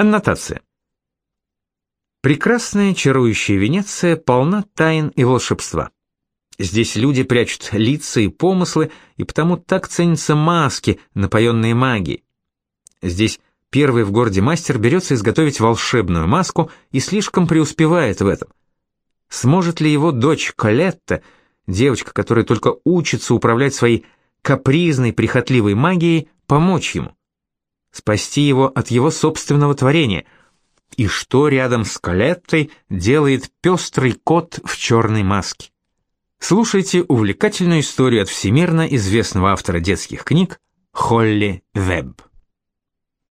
Аннотация. Прекрасная, чарующая Венеция полна тайн и волшебства. Здесь люди прячут лица и помыслы, и потому так ценятся маски, напоенные магией. Здесь первый в городе мастер берется изготовить волшебную маску и слишком преуспевает в этом. Сможет ли его дочь Колетта, девочка, которая только учится управлять своей капризной, прихотливой магией, помочь ему? Спасти его от его собственного творения – и что рядом с Калеттой делает пестрый кот в черной маске. Слушайте увлекательную историю от всемирно известного автора детских книг Холли Вебб.